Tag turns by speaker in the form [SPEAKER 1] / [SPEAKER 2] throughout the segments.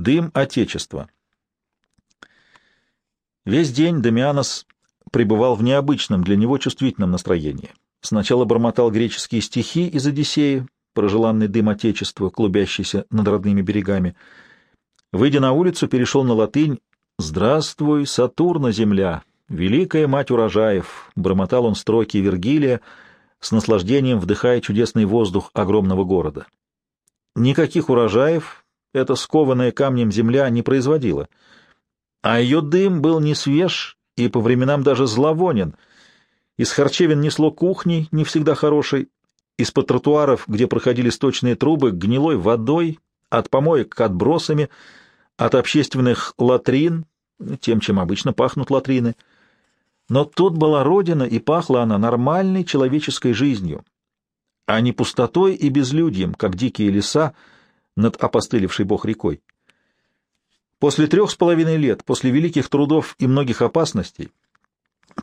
[SPEAKER 1] Дым Отечества. Весь день Дамианос пребывал в необычном для него чувствительном настроении. Сначала бормотал греческие стихи из Одиссеи, про желанный дым Отечества, клубящийся над родными берегами. Выйдя на улицу, перешел на латынь «Здравствуй, Сатурна, земля, великая мать урожаев!» Бормотал он строки Вергилия, с наслаждением вдыхая чудесный воздух огромного города. Никаких урожаев эта скованная камнем земля не производила, а ее дым был не свеж и по временам даже зловонен. Из харчевин несло кухней, не всегда хорошей, из-под тротуаров, где проходили сточные трубы, гнилой водой, от помоек отбросами, от общественных латрин, тем, чем обычно пахнут латрины. Но тут была родина, и пахла она нормальной человеческой жизнью, а не пустотой и безлюдьем, как дикие леса над опостылевшей бог рекой. После трех с половиной лет, после великих трудов и многих опасностей,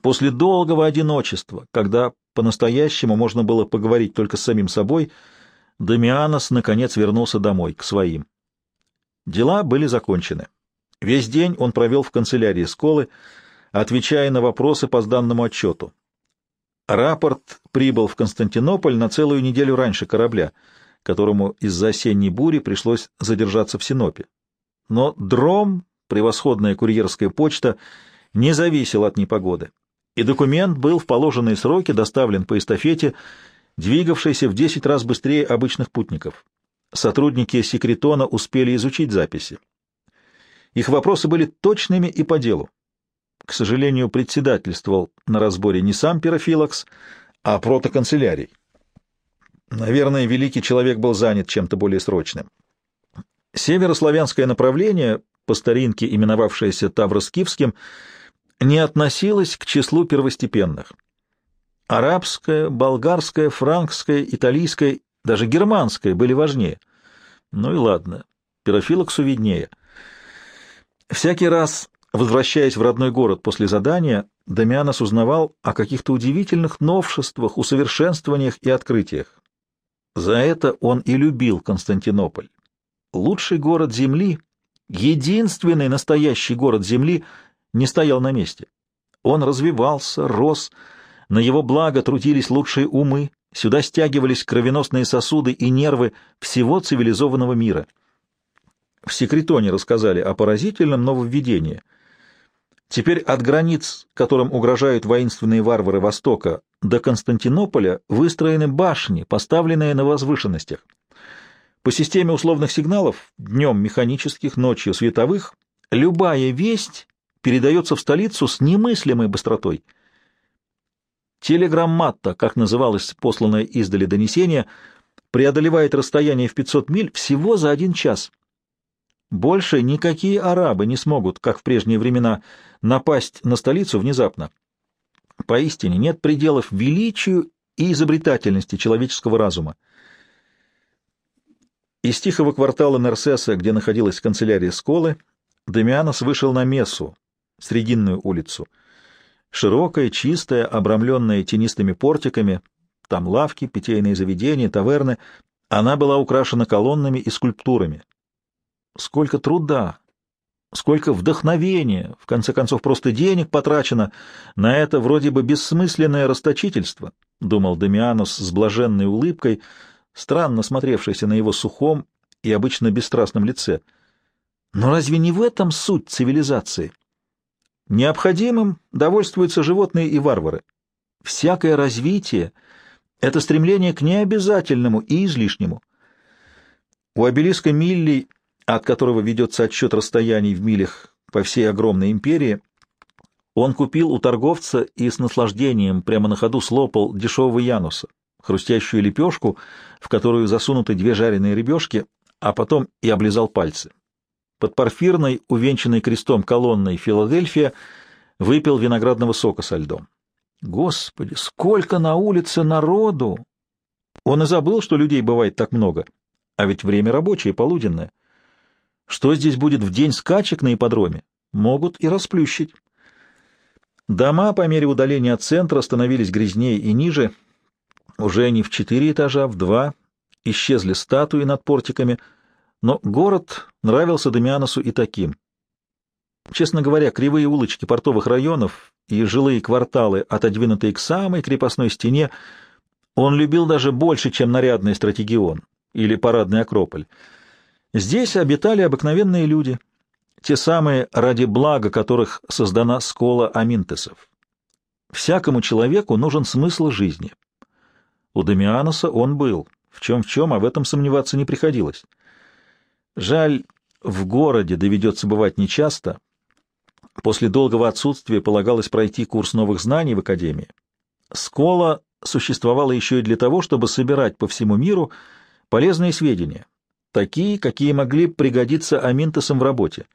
[SPEAKER 1] после долгого одиночества, когда по-настоящему можно было поговорить только с самим собой, Дамианос наконец вернулся домой, к своим. Дела были закончены. Весь день он провел в канцелярии школы, отвечая на вопросы по данному отчету. Рапорт прибыл в Константинополь на целую неделю раньше корабля, которому из-за осенней бури пришлось задержаться в Синопе. Но дром, превосходная курьерская почта, не зависел от непогоды и документ был в положенные сроки доставлен по эстафете, двигавшейся в 10 раз быстрее обычных путников. Сотрудники секретона успели изучить записи. Их вопросы были точными и по делу. К сожалению, председательствовал на разборе не сам Пирофилакс, а протоканцелярий. Наверное, великий человек был занят чем-то более срочным. Северославянское направление, по старинке именовавшееся Тавроскифским, не относилась к числу первостепенных. Арабская, болгарская, франкская, италийская, даже германская были важнее. Ну и ладно, пирофилоксу виднее. Всякий раз, возвращаясь в родной город после задания, Дамианос узнавал о каких-то удивительных новшествах, усовершенствованиях и открытиях. За это он и любил Константинополь. Лучший город Земли, единственный настоящий город Земли — не стоял на месте. Он развивался, рос, на его благо трудились лучшие умы, сюда стягивались кровеносные сосуды и нервы всего цивилизованного мира. В секретоне рассказали о поразительном нововведении. Теперь от границ, которым угрожают воинственные варвары Востока, до Константинополя выстроены башни, поставленные на возвышенностях. По системе условных сигналов, днем механических, ночью световых, любая весть передается в столицу с немыслимой быстротой. Телеграммата, как называлось посланное издали донесение, преодолевает расстояние в 500 миль всего за один час. Больше никакие арабы не смогут, как в прежние времена, напасть на столицу внезапно. Поистине нет пределов величию и изобретательности человеческого разума. Из тихого квартала Нерсеса, где находилась канцелярия Сколы, Демианос вышел на мессу, Срединную улицу. Широкая, чистая, обрамленная тенистыми портиками, там лавки, питейные заведения, таверны. Она была украшена колоннами и скульптурами. Сколько труда, сколько вдохновения, в конце концов, просто денег потрачено на это вроде бы бессмысленное расточительство, — думал Дамианус с блаженной улыбкой, странно смотревшийся на его сухом и обычно бесстрастном лице. Но разве не в этом суть цивилизации? Необходимым довольствуются животные и варвары. Всякое развитие — это стремление к необязательному и излишнему. У обелиска Милли, от которого ведется отсчет расстояний в милях по всей огромной империи, он купил у торговца и с наслаждением прямо на ходу слопал дешевого януса, хрустящую лепешку, в которую засунуты две жареные рыбешки, а потом и облизал пальцы. Под парфирной, увенчанной крестом колонной Филадельфия выпил виноградного сока со льдом. Господи, сколько на улице народу! Он и забыл, что людей бывает так много. А ведь время рабочее, полуденное. Что здесь будет в день скачек на ипподроме? Могут и расплющить. Дома по мере удаления от центра становились грязнее и ниже. Уже не в четыре этажа, в два. Исчезли статуи над портиками — Но город нравился Дамианосу и таким. Честно говоря, кривые улочки портовых районов и жилые кварталы, отодвинутые к самой крепостной стене, он любил даже больше, чем нарядный стратегион или парадный Акрополь. Здесь обитали обыкновенные люди, те самые, ради блага которых создана школа аминтесов. Всякому человеку нужен смысл жизни. У Дамианоса он был, в чем-в чем, а в этом сомневаться не приходилось. Жаль, в городе доведется бывать нечасто. После долгого отсутствия полагалось пройти курс новых знаний в академии. Скола существовала еще и для того, чтобы собирать по всему миру полезные сведения, такие, какие могли пригодиться аминтесам в работе,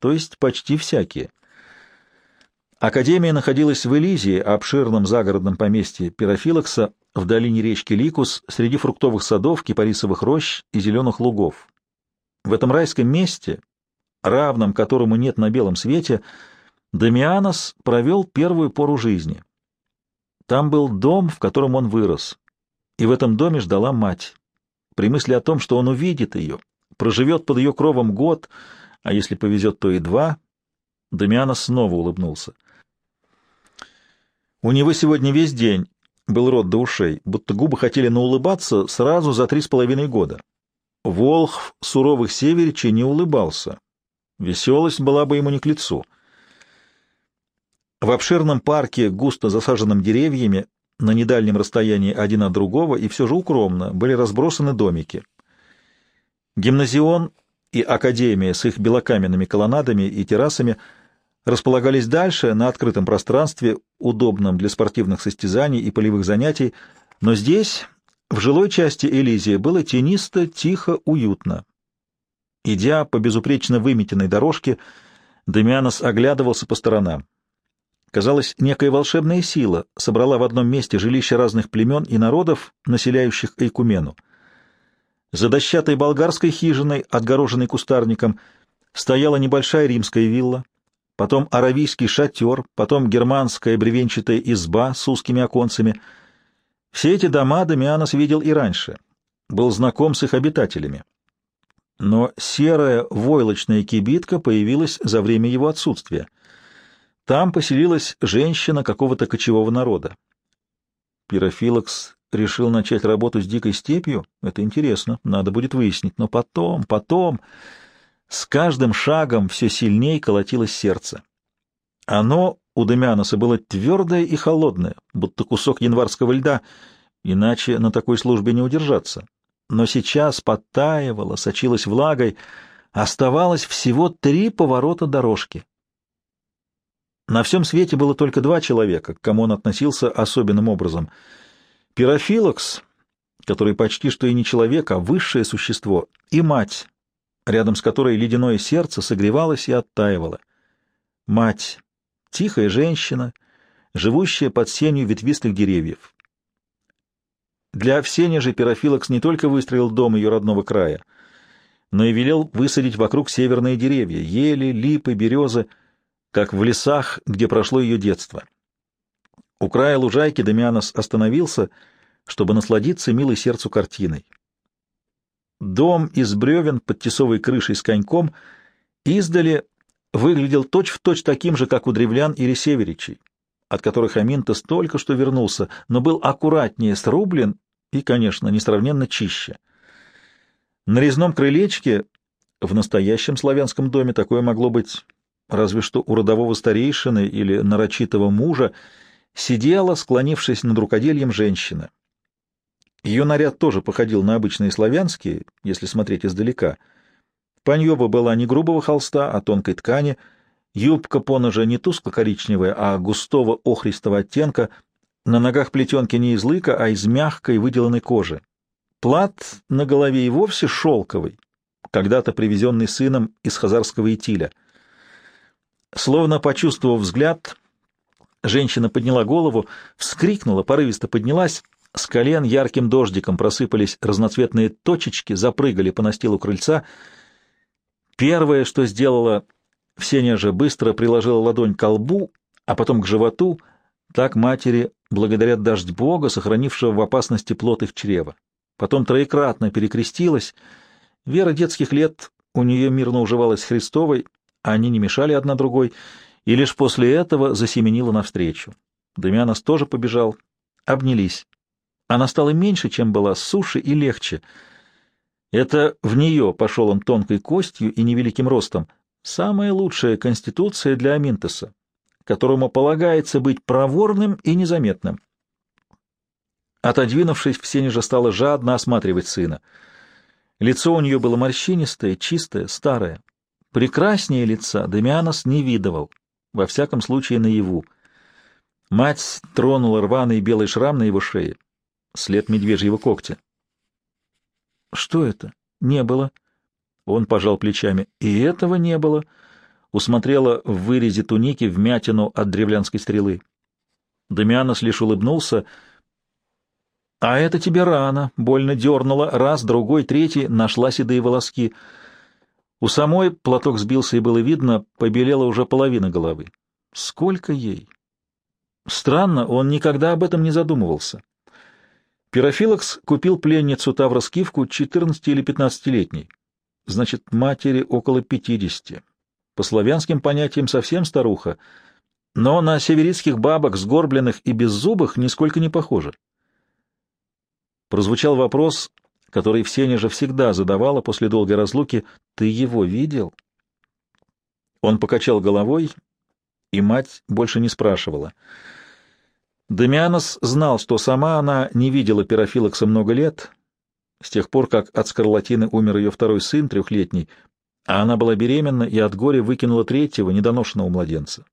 [SPEAKER 1] то есть почти всякие. Академия находилась в Элизии, обширном загородном поместье Пирофилокса, в долине речки Ликус, среди фруктовых садов, кипарисовых рощ и зеленых лугов. В этом райском месте, равном которому нет на белом свете, Дамианос провел первую пору жизни. Там был дом, в котором он вырос, и в этом доме ждала мать. При мысли о том, что он увидит ее, проживет под ее кровом год, а если повезет, то и два, Дамианос снова улыбнулся. У него сегодня весь день был рот до ушей, будто губы хотели наулыбаться сразу за три с половиной года. Волх суровых северичей не улыбался. Веселость была бы ему не к лицу. В обширном парке, густо засаженном деревьями, на недальнем расстоянии один от другого и все же укромно, были разбросаны домики. Гимназион и академия с их белокаменными колоннадами и террасами располагались дальше, на открытом пространстве, удобном для спортивных состязаний и полевых занятий, но здесь в жилой части Элизии было тенисто, тихо, уютно. Идя по безупречно выметенной дорожке, Демианос оглядывался по сторонам. Казалось, некая волшебная сила собрала в одном месте жилища разных племен и народов, населяющих Эйкумену. За дощатой болгарской хижиной, отгороженной кустарником, стояла небольшая римская вилла, потом аравийский шатер, потом германская бревенчатая изба с узкими оконцами — все эти дома Дамианос видел и раньше, был знаком с их обитателями. Но серая войлочная кибитка появилась за время его отсутствия. Там поселилась женщина какого-то кочевого народа. Пирофилокс решил начать работу с дикой степью? Это интересно, надо будет выяснить. Но потом, потом... С каждым шагом все сильнее колотилось сердце. Оно у Демяноса было твердое и холодное, будто кусок январского льда, иначе на такой службе не удержаться. Но сейчас подтаивало, сочилось влагой, оставалось всего три поворота дорожки. На всем свете было только два человека, к кому он относился особенным образом. Пирофилокс, который почти что и не человек, а высшее существо, и мать, рядом с которой ледяное сердце согревалось и оттаивало. Мать Тихая женщина, живущая под сенью ветвистых деревьев. Для Всения же Пирофилокс не только выстроил дом ее родного края, но и велел высадить вокруг северные деревья — ели, липы, березы, как в лесах, где прошло ее детство. У края лужайки Дамианос остановился, чтобы насладиться милой сердцу картиной. Дом из бревен под тесовой крышей с коньком издали выглядел точь-в-точь точь таким же, как у древлян или северичей, от которых Аминтос только что вернулся, но был аккуратнее срублен и, конечно, несравненно чище. На резном крылечке в настоящем славянском доме такое могло быть разве что у родового старейшины или нарочитого мужа, сидела, склонившись над рукодельем, женщина. Ее наряд тоже походил на обычные славянские, если смотреть издалека — Паньёба была не грубого холста, а тонкой ткани, юбка поножа не тускло-коричневая, а густого охристого оттенка, на ногах плетенки не из лыка, а из мягкой выделанной кожи. Плат на голове и вовсе шелковый, когда-то привезенный сыном из хазарского Итиля. Словно почувствовав взгляд, женщина подняла голову, вскрикнула, порывисто поднялась, с колен ярким дождиком просыпались разноцветные точечки, запрыгали по настилу крыльца — Первое, что сделала, Всеня же быстро приложила ладонь к лбу, а потом к животу, так матери благодарят дождь Бога, сохранившего в опасности плод их чрева. Потом троекратно перекрестилась. Вера детских лет у нее мирно уживалась с Христовой, они не мешали одна другой, и лишь после этого засеменила навстречу. Дамианос тоже побежал. Обнялись. Она стала меньше, чем была, суше и легче. Это в нее пошел он тонкой костью и невеликим ростом. Самая лучшая конституция для Аминтеса, которому полагается быть проворным и незаметным. Отодвинувшись, Всенежа стала жадно осматривать сына. Лицо у нее было морщинистое, чистое, старое. Прекраснее лица Демианос не видывал, во всяком случае наяву. Мать тронула рваный белый шрам на его шее, след медвежьего когтя. «Что это? Не было». Он пожал плечами. «И этого не было». Усмотрела в вырезе туники вмятину от древлянской стрелы. Дамианос лишь улыбнулся. «А это тебе рано!» — больно дернула. Раз, другой, третий нашла седые волоски. У самой платок сбился, и было видно, побелела уже половина головы. Сколько ей? Странно, он никогда об этом не задумывался. Пирофилакс купил пленницу Тавроскивку 14 или 15-летней. Значит, матери около 50. По славянским понятиям совсем старуха, но на северицких бабок, сгорбленных и беззубых, нисколько не похоже. Прозвучал вопрос, который Всеня же всегда задавала после долгой разлуки. «Ты его видел?» Он покачал головой, и мать больше не спрашивала. Демианос знал, что сама она не видела пирофилакса много лет, с тех пор, как от скарлатины умер ее второй сын, трехлетний, а она была беременна и от горя выкинула третьего, недоношенного младенца.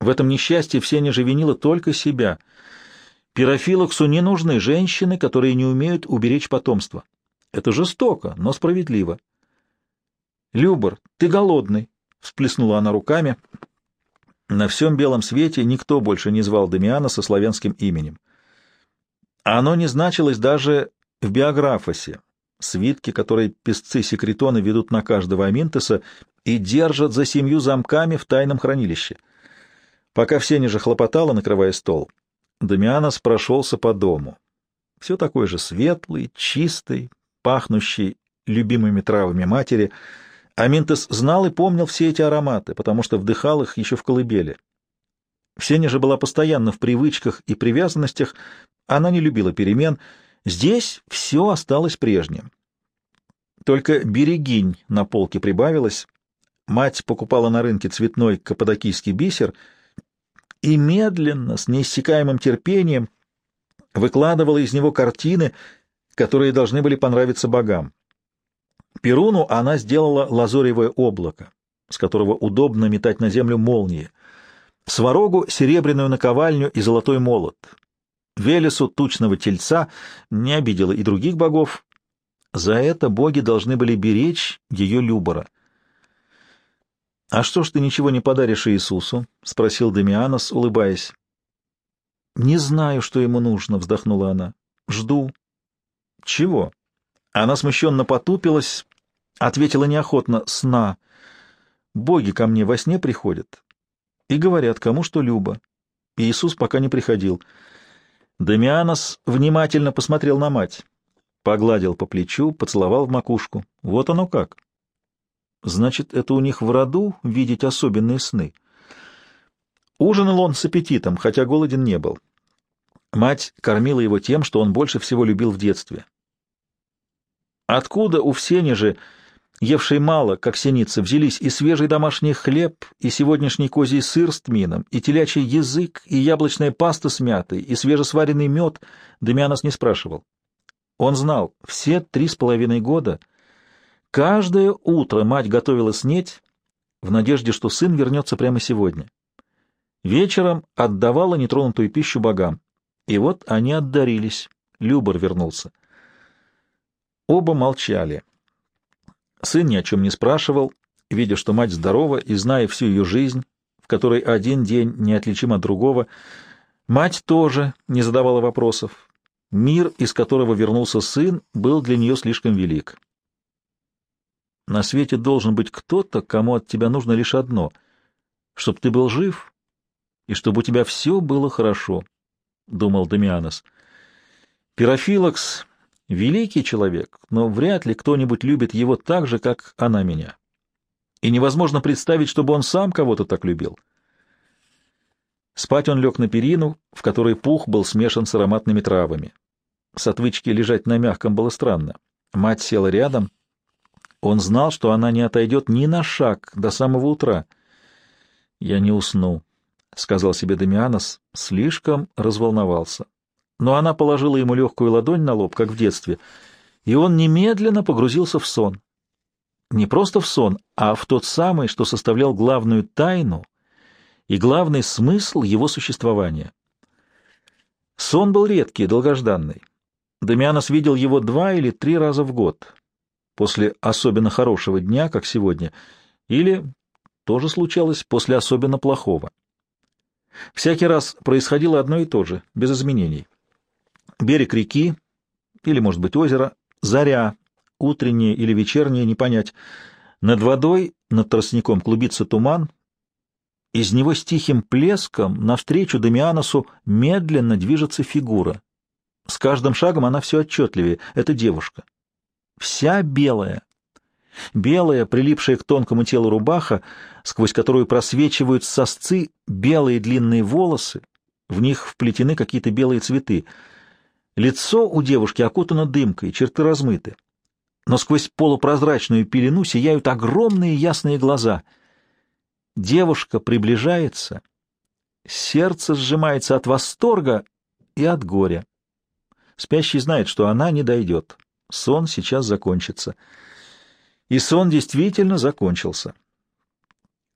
[SPEAKER 1] В этом несчастье Всеня же винила только себя. Пирофилоксу не нужны женщины, которые не умеют уберечь потомство. Это жестоко, но справедливо. «Любор, ты голодный!» — всплеснула она руками. На всем белом свете никто больше не звал Дамиана со славянским именем. Оно не значилось даже в биографосе, свитки, которые песцы-секретоны ведут на каждого Аминтеса и держат за семью замками в тайном хранилище. Пока все ниже хлопотало, накрывая стол, Дамианос прошелся по дому. Все такой же светлый, чистый, пахнущий любимыми травами матери. Аминтес знал и помнил все эти ароматы, потому что вдыхал их еще в колыбели. Всеня же была постоянно в привычках и привязанностях, она не любила перемен — Здесь все осталось прежним. Только берегинь на полке прибавилась. Мать покупала на рынке цветной каппадокийский бисер и медленно, с неиссякаемым терпением, выкладывала из него картины, которые должны были понравиться богам. Перуну она сделала лазоревое облако, с которого удобно метать на землю молнии, сварогу — серебряную наковальню и золотой молот, Велесу тучного тельца не обидела и других богов. За это боги должны были беречь ее Любора. — А что ж ты ничего не подаришь Иисусу? — спросил Демианос, улыбаясь. — Не знаю, что ему нужно, — вздохнула она. — Жду. — Чего? Она смущенно потупилась, ответила неохотно. — Сна. Боги ко мне во сне приходят и говорят, кому что любо. Иисус пока не приходил. — Дамианос внимательно посмотрел на мать, погладил по плечу, поцеловал в макушку. Вот оно как. Значит, это у них в роду видеть особенные сны. Ужинал он с аппетитом, хотя голоден не был. Мать кормила его тем, что он больше всего любил в детстве. Откуда у Всени же евшей мало, как синица, взялись и свежий домашний хлеб, и сегодняшний козий сыр с тмином, и телячий язык, и яблочная паста с мятой, и свежесваренный мед, Демианос не спрашивал. Он знал, все три с половиной года каждое утро мать готовила снеть в надежде, что сын вернется прямо сегодня. Вечером отдавала нетронутую пищу богам. И вот они отдарились. Любор вернулся. Оба молчали. Сын ни о чем не спрашивал, видя, что мать здорова и зная всю ее жизнь, в которой один день неотличим от другого. Мать тоже не задавала вопросов. Мир, из которого вернулся сын, был для нее слишком велик. На свете должен быть кто-то, кому от тебя нужно лишь одно — чтобы ты был жив и чтобы у тебя все было хорошо, — думал Дамианос. Пирофилакс Великий человек, но вряд ли кто-нибудь любит его так же, как она меня. И невозможно представить, чтобы он сам кого-то так любил. Спать он лег на перину, в которой пух был смешан с ароматными травами. С отвычки лежать на мягком было странно. Мать села рядом. Он знал, что она не отойдет ни на шаг до самого утра. «Я не усну», — сказал себе Дамианос, слишком разволновался. Но она положила ему легкую ладонь на лоб, как в детстве, и он немедленно погрузился в сон. Не просто в сон, а в тот самый, что составлял главную тайну и главный смысл его существования. Сон был редкий, долгожданный. Дамианос видел его два или три раза в год, после особенно хорошего дня, как сегодня, или, тоже случалось, после особенно плохого. Всякий раз происходило одно и то же, без изменений. Берег реки, или, может быть, озеро, заря, утренняя или вечерняя, не понять. Над водой, над тростником клубится туман. Из него с тихим плеском навстречу Дамианосу медленно движется фигура. С каждым шагом она все отчетливее. Это девушка. Вся белая. Белая, прилипшая к тонкому телу рубаха, сквозь которую просвечивают сосцы белые длинные волосы, в них вплетены какие-то белые цветы. Лицо у девушки окутано дымкой, черты размыты но сквозь полупрозрачную пелену сияют огромные ясные глаза. Девушка приближается, сердце сжимается от восторга и от горя. Спящий знает, что она не дойдет. Сон сейчас закончится. И сон действительно закончился.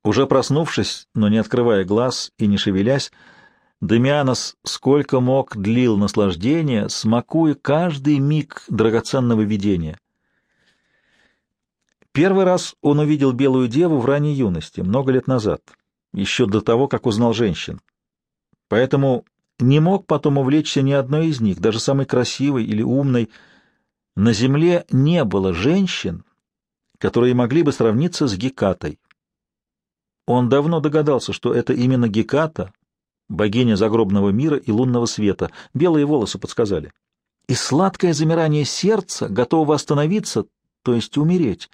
[SPEAKER 1] Уже проснувшись, но не открывая глаз и не шевелясь, Демианос сколько мог длил наслаждение, смакуя каждый миг драгоценного видения. Первый раз он увидел белую деву в ранней юности, много лет назад, еще до того, как узнал женщин. Поэтому не мог потом увлечься ни одной из них, даже самой красивой или умной. На земле не было женщин, которые могли бы сравниться с Гекатой. Он давно догадался, что это именно Геката, богиня загробного мира и лунного света. Белые волосы подсказали. И сладкое замирание сердца готово остановиться, то есть умереть.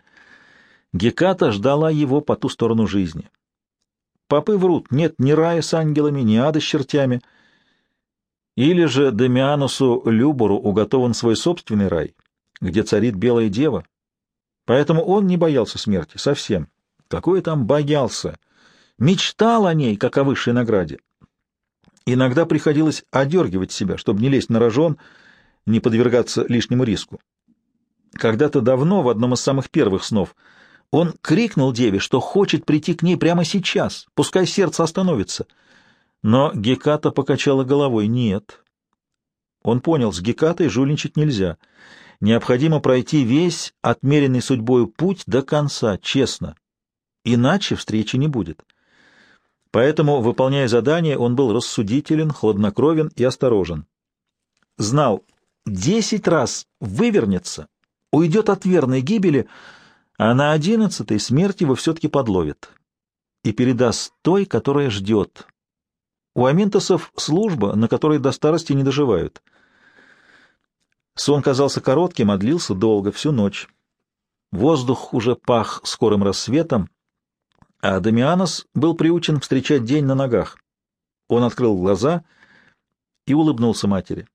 [SPEAKER 1] Геката ждала его по ту сторону жизни. Попы врут, нет ни рая с ангелами, ни ада с чертями. Или же Демианусу Любору уготован свой собственный рай, где царит белая дева. Поэтому он не боялся смерти совсем. Какой там боялся? Мечтал о ней, как о высшей награде. Иногда приходилось одергивать себя, чтобы не лезть на рожон, не подвергаться лишнему риску. Когда-то давно, в одном из самых первых снов, он крикнул деве, что хочет прийти к ней прямо сейчас, пускай сердце остановится. Но Геката покачала головой. Нет. Он понял, с Гекатой жульничать нельзя. Необходимо пройти весь отмеренный судьбою путь до конца, честно. Иначе встречи не будет. Поэтому, выполняя задание, он был рассудителен, хладнокровен и осторожен. Знал, десять раз вывернется, уйдет от верной гибели — а на одиннадцатой смерть его все-таки подловит и передаст той, которая ждет. У аминтосов служба, на которой до старости не доживают. Сон казался коротким, а длился долго, всю ночь. Воздух уже пах скорым рассветом, а Дамианос был приучен встречать день на ногах. Он открыл глаза и улыбнулся матери.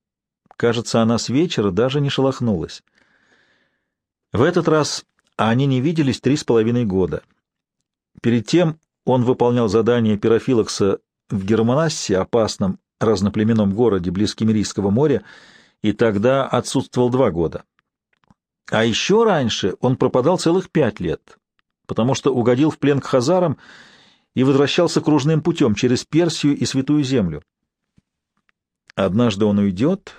[SPEAKER 1] Кажется, она с вечера даже не шелохнулась. В этот раз они не виделись три с половиной года. Перед тем он выполнял задание пирофилокса в Германассе, опасном разноплеменном городе близ Кемерийского моря, и тогда отсутствовал два года. А еще раньше он пропадал целых пять лет, потому что угодил в плен к хазарам и возвращался кружным путем через Персию и Святую Землю. Однажды он уйдет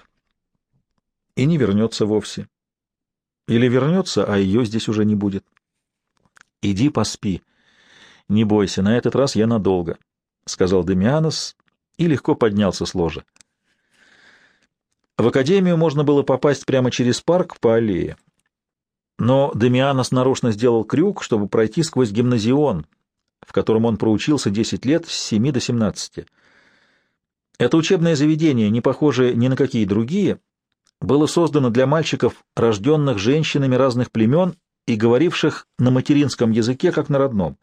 [SPEAKER 1] и не вернется вовсе. Или вернется, а ее здесь уже не будет. Иди поспи. Не бойся, на этот раз я надолго, — сказал Демианос и легко поднялся с ложа. В академию можно было попасть прямо через парк по аллее. Но Демианос нарочно сделал крюк, чтобы пройти сквозь гимназион, в котором он проучился 10 лет с 7 до 17. Это учебное заведение, не похожее ни на какие другие, было создано для мальчиков, рожденных женщинами разных племен и говоривших на материнском языке, как на родном.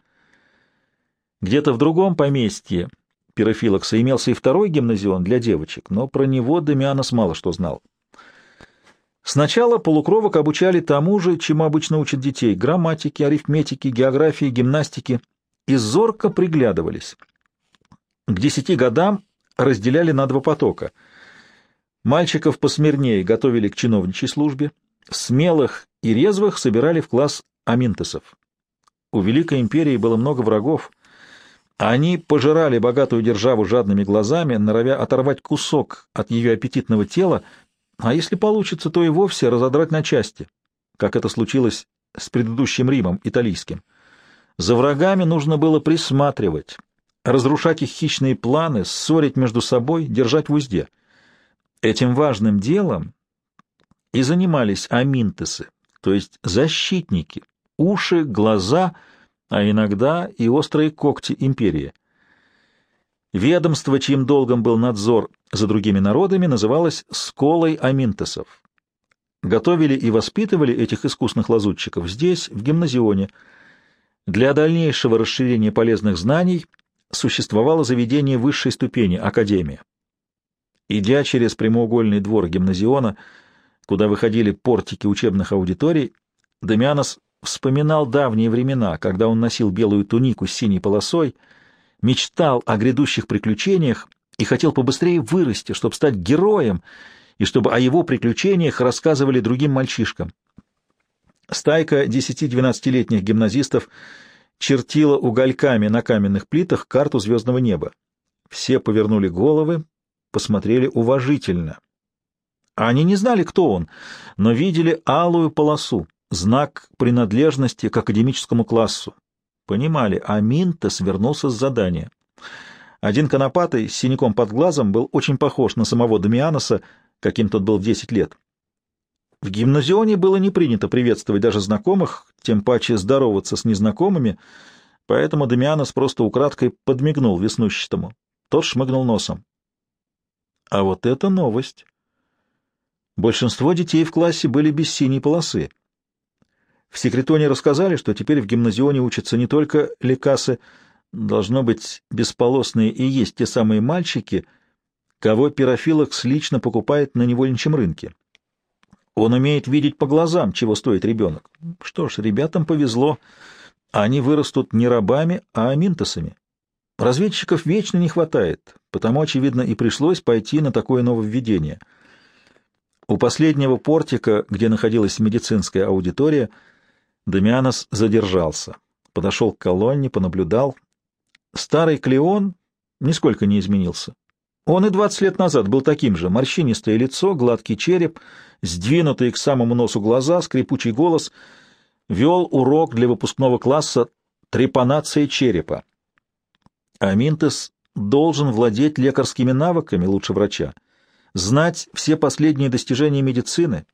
[SPEAKER 1] Где-то в другом поместье Пирофилокса имелся и второй гимназион для девочек, но про него Демианос мало что знал. Сначала полукровок обучали тому же, чему обычно учат детей — грамматике, арифметике, географии, гимнастике, и зорко приглядывались. К десяти годам разделяли на два потока. Мальчиков посмирнее готовили к чиновничьей службе, смелых и резвых собирали в класс аминтесов. У Великой империи было много врагов. Они пожирали богатую державу жадными глазами, норовя оторвать кусок от ее аппетитного тела, а если получится, то и вовсе разодрать на части, как это случилось с предыдущим Римом, италийским. За врагами нужно было присматривать, разрушать их хищные планы, ссорить между собой, держать в узде. Этим важным делом и занимались аминтесы, то есть защитники, уши, глаза, а иногда и острые когти империи. Ведомство, чьим долгом был надзор за другими народами, называлось «Сколой Аминтесов». Готовили и воспитывали этих искусных лазутчиков здесь, в гимназионе. Для дальнейшего расширения полезных знаний существовало заведение высшей ступени — Академия. Идя через прямоугольный двор гимназиона, куда выходили портики учебных аудиторий, Демианос вспоминал давние времена, когда он носил белую тунику с синей полосой — мечтал о грядущих приключениях и хотел побыстрее вырасти, чтобы стать героем, и чтобы о его приключениях рассказывали другим мальчишкам. Стайка 10-12-летних гимназистов чертила угольками на каменных плитах карту звездного неба. Все повернули головы, посмотрели уважительно. Они не знали, кто он, но видели алую полосу, знак принадлежности к академическому классу. Понимали, а Минтес вернулся с задания. Один конопатый с синяком под глазом был очень похож на самого Дамианоса, каким тот был в десять лет. В гимназионе было не принято приветствовать даже знакомых, тем паче здороваться с незнакомыми, поэтому Дамианос просто украдкой подмигнул веснущатому. Тот шмыгнул носом. А вот это новость! Большинство детей в классе были без синей полосы. В секретоне рассказали, что теперь в гимназионе учатся не только лекасы, должно быть, бесполосные и есть те самые мальчики, кого пирофилокс лично покупает на невольничьем рынке. Он умеет видеть по глазам, чего стоит ребенок. Что ж, ребятам повезло. Они вырастут не рабами, а аминтосами. Разведчиков вечно не хватает, потому, очевидно, и пришлось пойти на такое нововведение. У последнего портика, где находилась медицинская аудитория, Дамианос задержался, подошел к колонне, понаблюдал. Старый Клеон нисколько не изменился. Он и двадцать лет назад был таким же, морщинистое лицо, гладкий череп, сдвинутые к самому носу глаза, скрипучий голос, вел урок для выпускного класса трепанации черепа. Аминтес должен владеть лекарскими навыками лучше врача, знать все последние достижения медицины,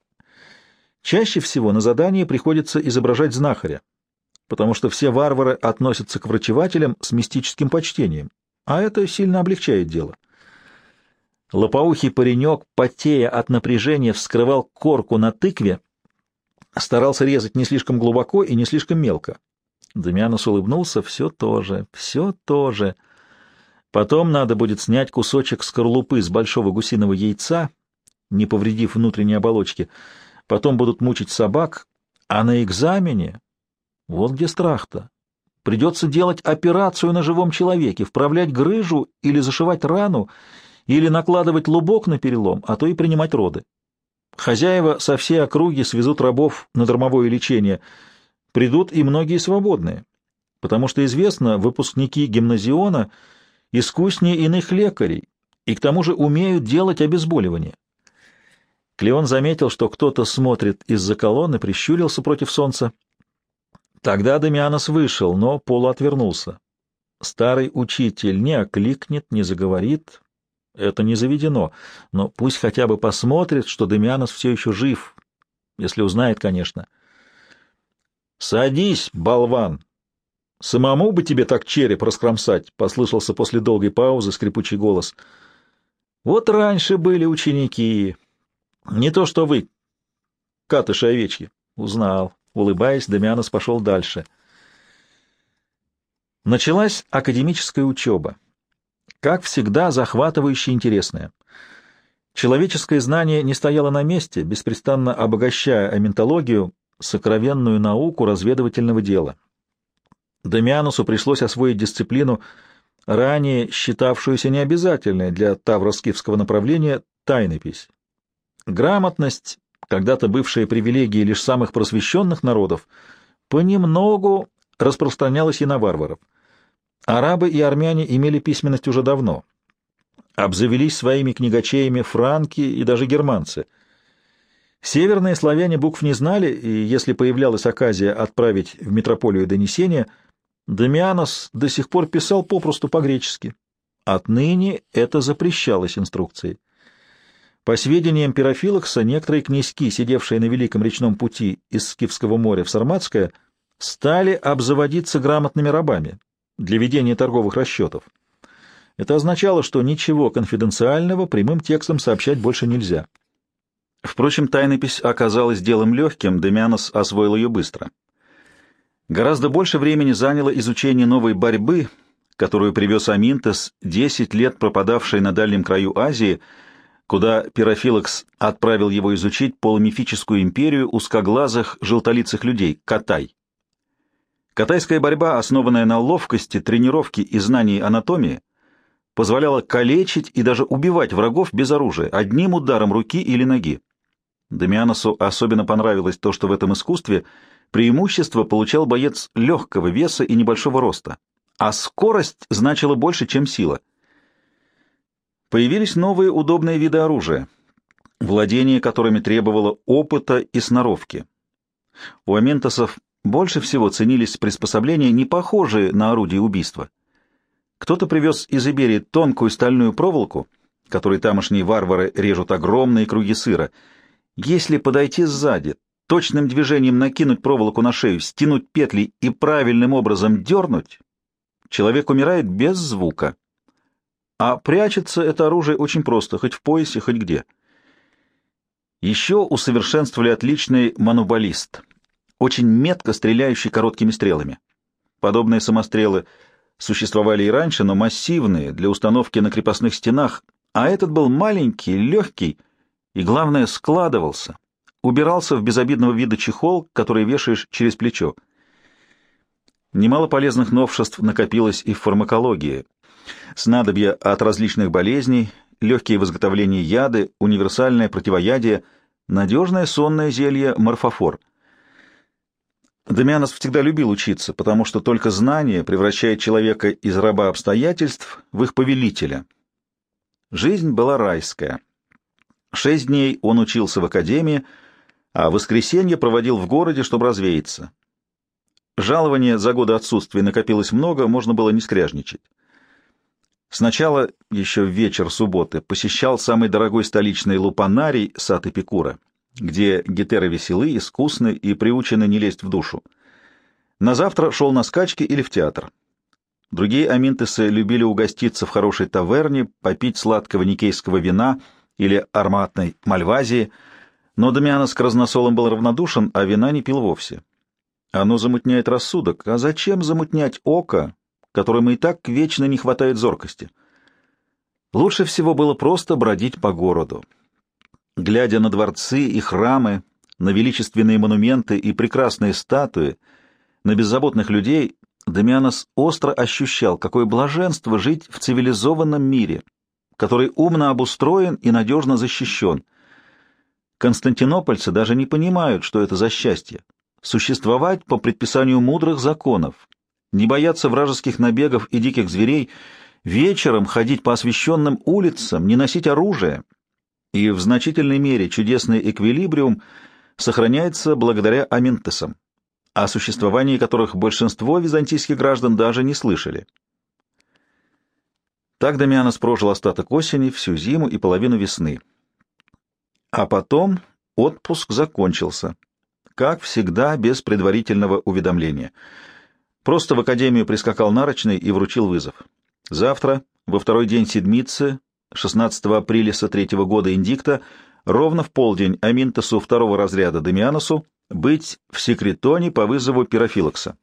[SPEAKER 1] Чаще всего на задание приходится изображать знахаря, потому что все варвары относятся к врачевателям с мистическим почтением, а это сильно облегчает дело. Лопоухий паренек, потея от напряжения, вскрывал корку на тыкве, старался резать не слишком глубоко и не слишком мелко. Дамианус улыбнулся. Все то же, все то же. Потом надо будет снять кусочек скорлупы с большого гусиного яйца, не повредив внутренней оболочки, — потом будут мучить собак, а на экзамене... Вот где страх-то. Придется делать операцию на живом человеке, вправлять грыжу или зашивать рану, или накладывать лубок на перелом, а то и принимать роды. Хозяева со всей округи свезут рабов на дармовое лечение. Придут и многие свободные, потому что известно, выпускники гимназиона искуснее иных лекарей и к тому же умеют делать обезболивание. Клеон заметил, что кто-то смотрит из-за колонны, прищурился против солнца. Тогда Дамианос вышел, но Полу отвернулся. Старый учитель не окликнет, не заговорит. Это не заведено, но пусть хотя бы посмотрит, что Дамианос все еще жив, если узнает, конечно. «Садись, болван! Самому бы тебе так череп раскромсать!» — послышался после долгой паузы скрипучий голос. «Вот раньше были ученики, Не то что вы, катыши овечки. Узнал. Улыбаясь, Дамианос пошел дальше. Началась академическая учеба. Как всегда, захватывающе интересная. Человеческое знание не стояло на месте, беспрестанно обогащая аментологию, сокровенную науку разведывательного дела. Дамианусу пришлось освоить дисциплину, ранее считавшуюся необязательной для тавроскифского направления, тайнопись. Грамотность, когда-то бывшая привилегией лишь самых просвещенных народов, понемногу распространялась и на варваров. Арабы и армяне имели письменность уже давно. Обзавелись своими книгачеями франки и даже германцы. Северные славяне букв не знали, и если появлялась оказия отправить в метрополию донесения, Дамианос до сих пор писал попросту по-гречески. Отныне это запрещалось инструкцией. По сведениям Пирофилокса, некоторые князьки, сидевшие на Великом речном пути из Скифского моря в Сарматское, стали обзаводиться грамотными рабами для ведения торговых расчетов. Это означало, что ничего конфиденциального прямым текстом сообщать больше нельзя. Впрочем, тайнопись оказалась делом легким, Демианос освоил ее быстро. Гораздо больше времени заняло изучение новой борьбы, которую привез Аминтес, 10 лет пропадавший на дальнем краю Азии, куда Пирофилокс отправил его изучить полумифическую империю узкоглазых желтолицых людей — Катай. Катайская борьба, основанная на ловкости, тренировке и знании анатомии, позволяла калечить и даже убивать врагов без оружия, одним ударом руки или ноги. Дамианосу особенно понравилось то, что в этом искусстве преимущество получал боец легкого веса и небольшого роста, а скорость значила больше, чем сила — Появились новые удобные виды оружия, владение которыми требовало опыта и сноровки. У аментосов больше всего ценились приспособления, не похожие на орудие убийства. Кто-то привез из Иберии тонкую стальную проволоку, которой тамошние варвары режут огромные круги сыра. Если подойти сзади, точным движением накинуть проволоку на шею, стянуть петли и правильным образом дернуть, человек умирает без звука. А прячется это оружие очень просто, хоть в поясе, хоть где. Еще усовершенствовали отличный манубалист, очень метко стреляющий короткими стрелами. Подобные самострелы существовали и раньше, но массивные, для установки на крепостных стенах, а этот был маленький, легкий и, главное, складывался, убирался в безобидного вида чехол, который вешаешь через плечо. Немало полезных новшеств накопилось и в фармакологии, снадобья от различных болезней, легкие в изготовлении яды, универсальное противоядие, надежное сонное зелье морфофор. Дамианос всегда любил учиться, потому что только знание превращает человека из раба обстоятельств в их повелителя. Жизнь была райская. Шесть дней он учился в академии, а воскресенье проводил в городе, чтобы развеяться. Жалование за годы отсутствия накопилось много, можно было не скряжничать. Сначала, еще в вечер субботы, посещал самый дорогой столичный лупанарий сад Эпикура, где гетеры веселы, искусны и приучены не лезть в душу. На завтра шел на скачки или в театр. Другие аминтесы любили угоститься в хорошей таверне, попить сладкого никейского вина или ароматной мальвазии, но Дамианос к разносолам был равнодушен, а вина не пил вовсе. Оно замутняет рассудок. А зачем замутнять око, которым и так вечно не хватает зоркости. Лучше всего было просто бродить по городу. Глядя на дворцы и храмы, на величественные монументы и прекрасные статуи, на беззаботных людей, Дамианос остро ощущал, какое блаженство жить в цивилизованном мире, который умно обустроен и надежно защищен. Константинопольцы даже не понимают, что это за счастье — существовать по предписанию мудрых законов, не бояться вражеских набегов и диких зверей, вечером ходить по освещенным улицам, не носить оружие. И в значительной мере чудесный эквилибриум сохраняется благодаря аминтесам, о существовании которых большинство византийских граждан даже не слышали. Так Дамианос прожил остаток осени, всю зиму и половину весны. А потом отпуск закончился, как всегда, без предварительного уведомления — Просто в академию прискакал нарочный и вручил вызов. Завтра, во второй день седмицы, 16 апреля со третьего года индикта, ровно в полдень Аминтосу второго разряда Демианосу быть в секретоне по вызову пирофилокса.